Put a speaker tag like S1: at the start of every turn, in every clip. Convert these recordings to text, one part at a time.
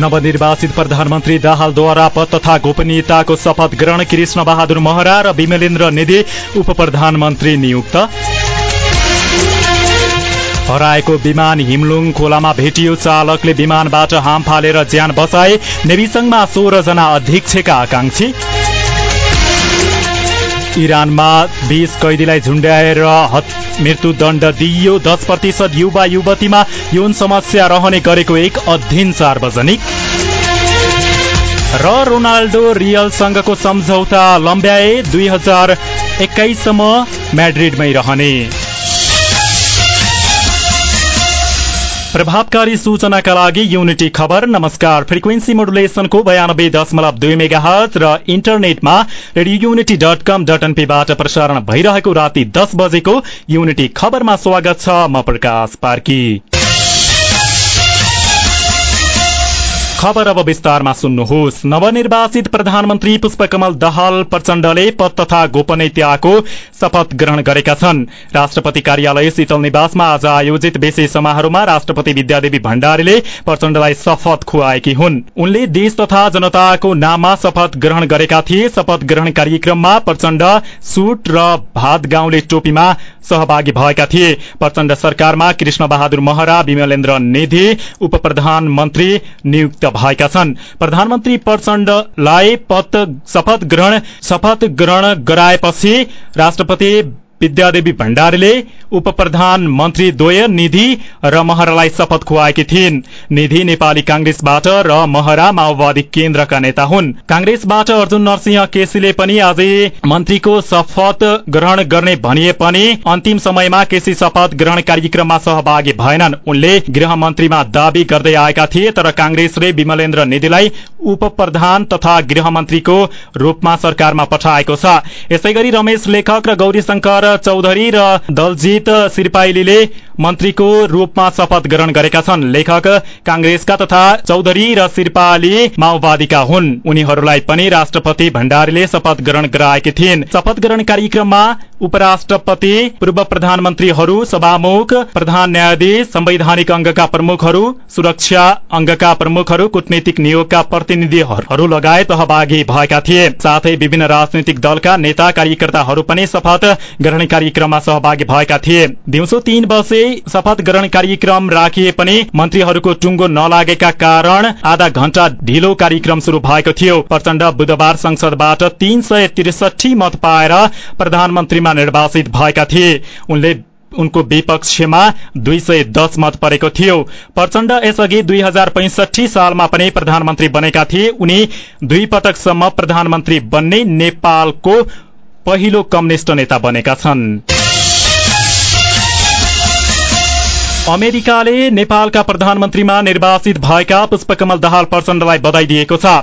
S1: नवनिर्वाचित प्रधानमन्त्री दाहालद्वारा पद तथा गोपनीयताको शपथ ग्रहण कृष्ण बहादुर महरा र विमलेन्द्र निधि उप प्रधानमन्त्री नियुक्त। हराएको विमान हिमलुङ खोलामा भेटियो चालकले विमानबाट हाम फालेर ज्यान बचाए। नेविसङमा सोह्र जना अध्यक्षका आकांक्षी। इरानमा बीस कैदीलाई झुण्ड्याएर मृत्युदण्ड दिइयो। दस प्रतिशत युवा युवतीमा यौन समस्या रहने गरेको एक अध्ययन सार्वजनिक। र रोनाल्डो रियलसँगको सम्झौता लम्ब्याए। दुई हजार एक्काइससम्म म्याड्रिडमै रहने। प्रभावकारी सूचनाका लागि युनिटी खबर। नमस्कार। फ्रिक्वेन्सी मोडुलेसनको बयानब्बे दशमलव दुई मेगा र इन्टरनेटमा radio unity dot com dot एनपीबाट प्रसारण भइरहेको राति दस बजेको युनिटी खबरमा स्वागत छ। म प्रकाश पार्की। खबर अब विस्तारमा सुन्नुहोस्। नवनिर्वाचित प्रधानमन्त्री पुष्पकमल दहाल प्रचण्डले पद तथा गोपनीयताको शपथ ग्रहण गरेका छन्। राष्ट्रपति कार्यालय शीतल निवासमा आज आयोजित विशेष समारोहमा राष्ट्रपति विद्यादेवी भण्डारीले प्रचण्डलाई शपथ खुवाएकी हुन्। उनले देश तथा जनताको नाममा शपथ ग्रहण गरेका थिए। शपथ ग्रहण कार्यक्रममा प्रचण्ड सुट र भात गाउँले टोपीमा सहभागी भएका थिए। प्रचण्ड सरकारमा कृष्ण बहादुर महरा विमलेन्द्र निधि उप प्रधानमन्त्री नियुक्त भएका छन्। प्रधानमन्त्री प्रचण्डलाई शपथ ग्रहण शपथ ग्रहण गराएपछि राष्ट्रपति विद्यादेवी भण्डारीले उप प्रधानमन्त्री द्वय निधि र महरालाई शपथ खुवाएकी थिइन्। निधि नेपाली कांग्रेसबाट र महरा माओवादी केन्द्रका नेता हुन्। कांग्रेसबाट अर्जुन नरसिंह केसीले पनि आजै मन्त्रीको शपथ ग्रहण गर्ने भनिए पनि अन्तिम समयमा केसी शपथ ग्रहण कार्यक्रममा सहभागी भएनन्। उनले गृह मन्त्रीमा दावी गर्दै आएका थिए तर कांग्रेसले विमलेन्द्र निधिलाई उप प्रधान तथा गृह मन्त्रीको रूपमा सरकारमा पठाएको छ। यसै गरी रमेश लेखक र गौरी शंकर चौधरी र दलजीत सिरपाइलीले मन्त्रीको रूपमा शपथ ग्रहण गरेका छन्। लेखक कांग्रेसका तथा चौधरी र सिरपाली माओवादीका हुन्। उनीहरूलाई पनि राष्ट्रपति भण्डारीले शपथ ग्रहण गराएकी थिइन्। शपथ ग्रहण कार्यक्रममा उपराष्ट्रपति पूर्व प्रधानमन्त्रीहरू सभामुख प्रधान न्यायाधीश संवैधानिक अंगका प्रमुखहरू सुरक्षा अंगका प्रमुखहरू कूटनीतिक नियोगका प्रतिनिधिहरू लगायत सहभागी भएका थिए। साथै विभिन्न राजनैतिक दलका नेता कार्यकर्ताहरू पनि शपथ ग्रहण कार्यक्रममा सहभागी भएका थिए। दिउँसो तीन बजे शपथ ग्रहण कार्यक्रम राखिए पनि मन्त्रीहरूको टुङ्गो नलागेका कारण आधा घण्टा ढिलो कार्यक्रम शुरू भएको थियो। प्रचण्ड बुधबार संसदबाट तीन सय त्रिसठी मत पाएर प्रधानमन्त्रीमा निर्वाचित भएका थिए। उनले उनको विपक्षमा दुई सय दस मत परेको थियो। प्रचण्ड यसअघि दुई हजार पैंसठी सालमा पनि प्रधानमन्त्री बनेका थिए। उनी दुई पटकसम्म प्रधानमन्त्री बन्ने नेपालको पहिलो कम्युनिष्ट नेता बनेका छन्। अमेरिकाले नेपालका प्रधानमन्त्रीमा निर्वाचित भएका पुष्पकमल दाहाल प्रचण्डलाई बधाई दिएको छ।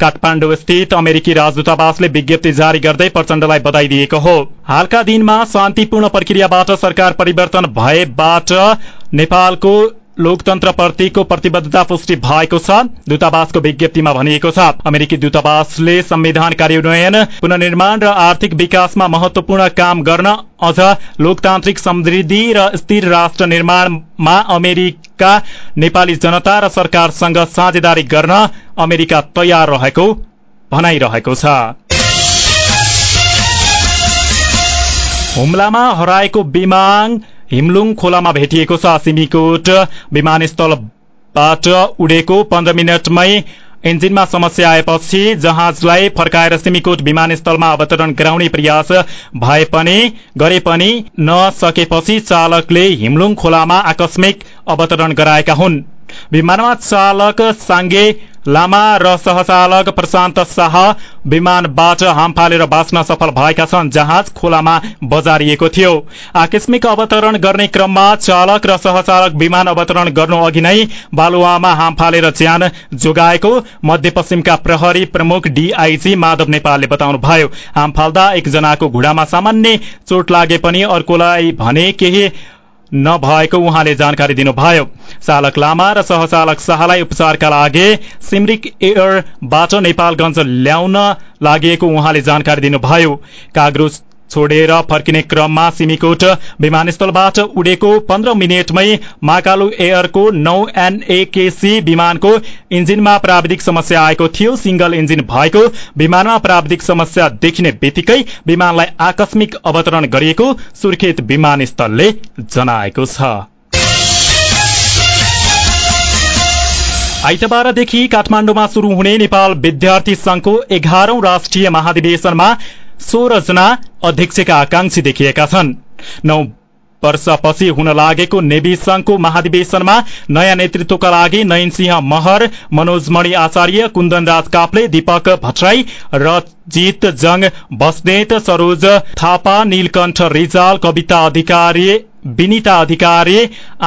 S1: काठमाडौँ स्थित अमेरिकी राजदूतावासले विज्ञप्ति जारी गर्दै प्रचण्डलाई बधाई दिएको हो। हालका दिनमा शान्तिपूर्ण प्रक्रियाबाट सरकार परिवर्तन भएबाट नेपालको लोकतन्त्रप्रतिको प्रतिबद्धता पुष्टि भएको छ। दूतावासको विज्ञप्तिमा भनिएको छ अमेरिकी दूतावासले संविधान कार्यान्वयन पुननिर्माण र आर्थिक विकासमा महत्वपूर्ण काम गर्न अझ लोकतान्त्रिक समृद्धि र स्थिर राष्ट्र निर्माणमा अमेरिका नेपाली जनता र सरकारसँग साझेदारी गर्न अमेरिका तयार रहेको भनाइरहेको छ। हुम्लामा हराएको विमान हिमलुङ खोलामा भेटिएको छ। सिमीकोट विमानस्थलबाट उडेको पन्ध्र मिनटमै इन्जिनमा समस्या आएपछि जहाजलाई फर्काएर सिमीकोट विमानस्थलमा अवतरण गराउने प्रयास भए पनि गरे पनि नसकेपछि चालकले हिमलुङ खोलामा आकस्मिक अवतरण गराएका हुन्। विमानमा चालक साङ्गे लामा र सहचालक प्रशान्त शाह विमानबाट हाम फालेर बाँच्न सफल भएका छन्। जहाज खोलामा बजारिएको थियो। आकस्मिक अवतरण गर्ने क्रममा चालक र सहचालक विमान अवतरण गर्नु अघि नै बालुवामा हाम फालेर ज्यान जोगाएको मध्यपश्चिमका प्रहरी प्रमुख डीआईजी माधव नेपालले बताउनुभयो। हाम फाल्दा एकजनाको घुँडामा सामान्य चोट लागे पनि अर्कोलाई भने केही नभएको उहाँले जानकारी दिनुभयो। चालक लामा र सहचालक शाहलाई उपचारका लागि सिमरिक एयरबाट नेपालगंज ल्याउन लागि उहाँले जानकारी दिनुभयो। कागरू छोडेर फर्किने क्रममा सिमीकोट विमानस्थलबाट उडेको पन्ध्र मिनटमै माकालु एयरको नौ एनएकेसी विमानको इन्जिनमा प्राविधिक समस्या आएको थियो। सिंगल इन्जिन भएको विमानमा प्राविधिक समस्या देखिने बित्तिकै विमानलाई आकस्मिक अवतरण गरिएको सुर्खेत विमानस्थलले जनाएको छ। आइतबारदेखि काठमाडौँमा शुरू हुने नेपाल विद्यार्थी संघको एघारौं राष्ट्रिय महाधिवेशनमा सोह्र जना अध्यक्षका आकांक्षी देखिएका छन्। नौ वर्षपछि हुन लागेको नेवी संघको महाधिवेशनमा नयाँ नेतृत्वका लागि नयन सिंह महर मनोजमणि आचार्य कुन्दन राज काप्ले दीपक भट्टराई र जीत जंग बस्नेत सरोज थापा नीलकण्ठ रिजाल कविता अधिकारी विनिता अधिकारी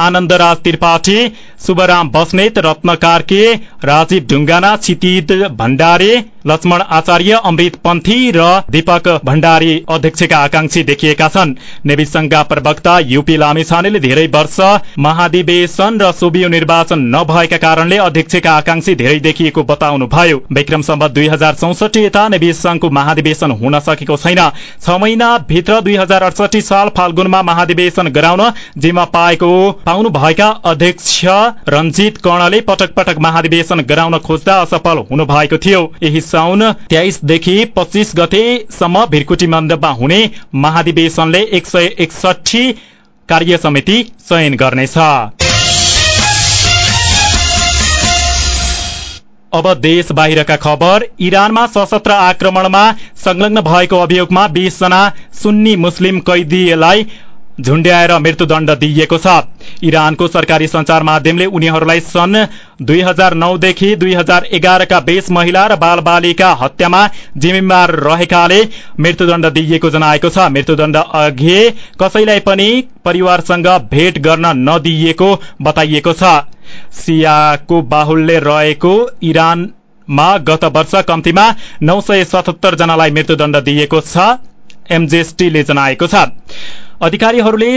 S1: आनन्दराज त्रिपाठी शुभराम बस्नेत रत्न कार्के राजीव ढुङ्गाना क्षितिज भण्डारे लक्ष्मण आचार्य अमृत पन्थी र दीपक भण्डारी अध्यक्षका आकांक्षी देखिएका छन्। नेवी संघका प्रवक्ता युपी लामिछानेले धेरै वर्ष महाधिवेशन र सोभियो निर्वाचन नभएका कारणले अध्यक्षका आकांक्षी धेरै देखिएको बताउनुभयो। विक्रम सम्बत दुई हजार चौसठी यता नेवी संघको महाधिवेशन हुन सकेको छैन। छ महिनाभित्र दुई हजार अडसठी साल फाल्गुनमा महाधिवेशन गराउन जिम्मा पाएको पाउनुभएका अध्यक्ष रञ्जित कर्णले पटक पटक महाधिवेशन गराउन खोज्दा असफल हुनुभएको थियो। यही साउन तेइसदेखि पच्चीस गतेसम्म भिरकुटी मण्डपमा हुने महाधिवेशनले एक सय एकसठी कार्य समिति चयन गर्नेछ। अब देश बाहिरका खबर। इरानमा सशस्त्र आक्रमणमा संलग्न भएको अभियोगमा बीसजना सुन्नी मुस्लिम कैदीलाई झुण्ड्याएर मृत्युदण्ड दिइएको छ। इरानको सरकारी संचार माध्यमले उनीहरूलाई सन् दुई हजार नौदेखि दुई हजार एघारका बीच महिला र बाल बालिका हत्यामा जिम्मेवार रहेकाले मृत्युदण्ड दिइएको जनाएको छ। मृत्युदण्ड अघि कसैलाई पनि परिवारसँग भेट गर्न नदिइएको बताइएको छ। सियाको बाहुल्य रहेको इरानमा गत वर्ष कम्तीमा नौ सय सतहत्तर जनालाई मृत्युदण्ड दिइएको छ एमजेस्टीले जनाएको छ। अधिकारीहरूले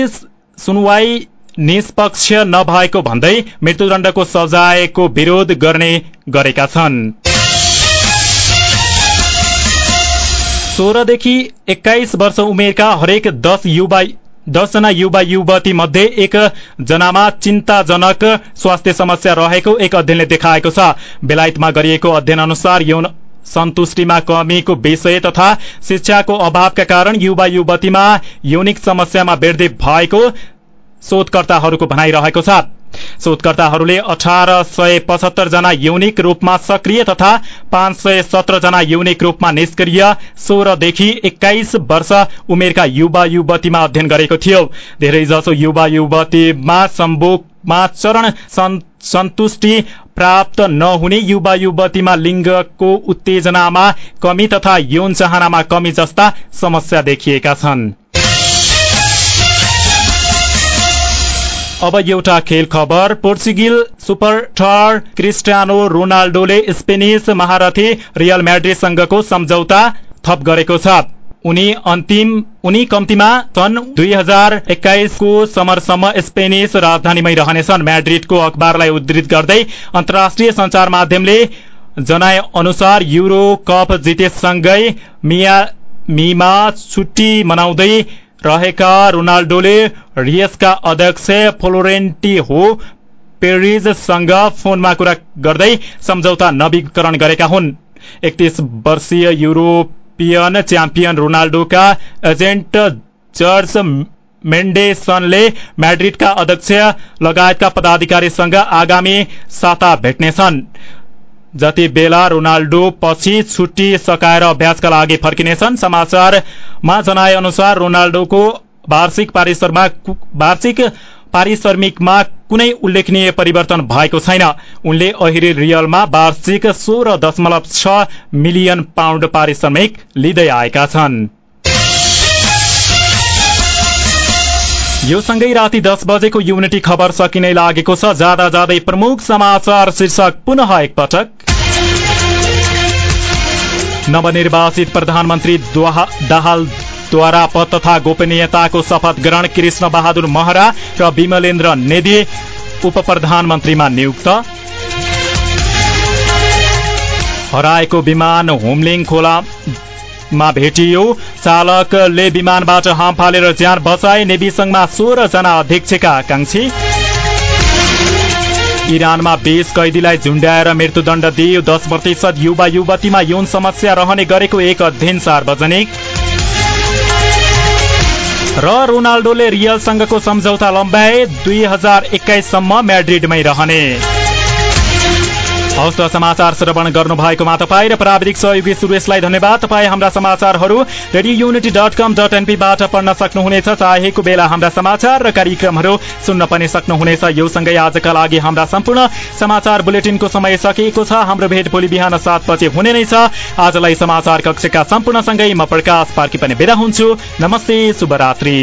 S1: सुनवाई निष्पक्ष नभएको भन्दै मृत्युदण्डको सजायको विरोध गर्ने गरेका छन्। सोह्रदेखि एक्काइस वर्ष उमेरका हरेक दस युवा दसजना युवा युवती मध्ये एक जनामा चिन्ताजनक स्वास्थ्य समस्या रहेको एक अध्ययनले देखाएको छ। बेलायतमा गरिएको अध्ययन अनुसार यौन सन्तुष्टिमा कमीको विषय तथा शिक्षाको अभावका कारण युवा युवतीमा यौनिक समस्यामा वृद्धि भएको शोधकर्ताहरूको भनाइरहेको छ। शोधकर्ताहरूले अठार सय पचहत्तर जना यौनिक रूपमा सक्रिय तथा पाँच सय सत्र जना यौनिक रूपमा निष्क्रिय सोह्रदेखि एक्काइस वर्ष उमेरका युवा युवतीमा अध्ययन गरेको थियो। धेरै जसो युवा युवतीमा सम्भोगमा चरण सन्तुष्टि प्राप्त नहुने युवा युवतीमा लिङ्गको उत्तेजनामा कमी तथा यौन चाहनामा कमी जस्ता समस्या देखिएका छन्। अब एउटा खेल खबर पोर्चुगिल सुपरस्टार क्रिस्टियानो रोनाल्डोले स्पेनिस महारथी रियल म्याड्रिडसँगको सम्झौता थप गरेको छ। उनी अन्तिम उनी कम्तीमा सन् दुई हजार एक्काइसको समरसम्म स्पेनिस राजधानीमै रहनेछन्। म्याड्रिडको अखबारलाई उद्धृत गर्दै अन्तर्राष्ट्रिय संचार माध्यमले जनाए अनुसार युरो कप जितेसँगै मिया मिमा छुट्टी मनाउँदै रहेका रोनाल्डोले रियसका अध्यक्ष फ्लोरेन्टी हो पेरिजसँग फोनमा कुरा गर्दै सम्झौता नवीकरण गरेका हुन्। वर्षीय युरोपियन च्याम्पियन रोनाल्डोका एजेन्ट जर्ज मेन्डेसनले म्याड्रिडका अध्यक्ष लगायतका पदाधिकारीसँग आगामी साता भेट्नेछन्। जति बेला रोनाल्डो पछि छुट्टी सकाएर अभ्यासका लागि फर्किनेछन् समाचारमा जनाए अनुसार रोनाल्डोको वार्षिक पारिश्रमिक वार्षिक पारिश्रमिकमा कुनै उल्लेखनीय परिवर्तन भएको छैन। उनले अहिले रियलमा वार्षिक सोह्र दशमलव छ मिलियन पाउण्ड पारिश्रमिक लिँदै आएका छन्। यो सँगै राति दस बजेको युनिटी खबर सकिनै लागेको छ। जाँदा जाँदै प्रमुख समाचार शीर्षक पुनः एकपटक। नवनिर्वाचित प्रधानमन्त्री दाहालद्वारा पद तथा गोपनीयताको शपथ ग्रहण कृष्ण बहादुर महरा र विमलेन्द्र नेदी उप प्रधानमन्त्रीमा नियुक्त। हराएको विमान होमलिङ खोला मा भेटियो चालकले विमानबाट हाम फालेर ज्यान बचाए नेवी संघमा सोह्र जना अध्यक्षका आकांक्षी। इरानमा बीस कैदीलाई झुण्ड्याएर मृत्युदण्ड दियो दस प्रतिशत युवा युवतीमा यौन समस्या रहने गरेको एक अध्ययन सार्वजनिक। र रोनाल्डोले रियलसँगको सम्झौता लम्बाए दुई हजार एक्काइससम्म म्याड्रिडमै रहने। हौस् समाचार श्रवण गर्नु भएकोमा तपाईँ र प्राविधिक सहयोगी सुरेशलाई धन्यवाद। तपाईँ हाम्रा समाचारहरू radio unity dot com dot एनपीबाट पढ्न सक्नुहुनेछ। चाहेको बेला हाम्रा समाचार र कार्यक्रमहरू सुन्न पनि सक्नुहुनेछ। यो सँगै आजका लागि हाम्रा सम्पूर्ण समाचार बुलेटिनको समय सकिएको छ। हाम्रो भेट भोलि बिहान सात बजे हुने नै छ। आजलाई समाचार कक्षका सम्पूर्णसँगै म प्रकाश पार्की पनि बिदा हुन्छु। नमस्ते शुभरात्री।